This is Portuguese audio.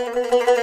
Música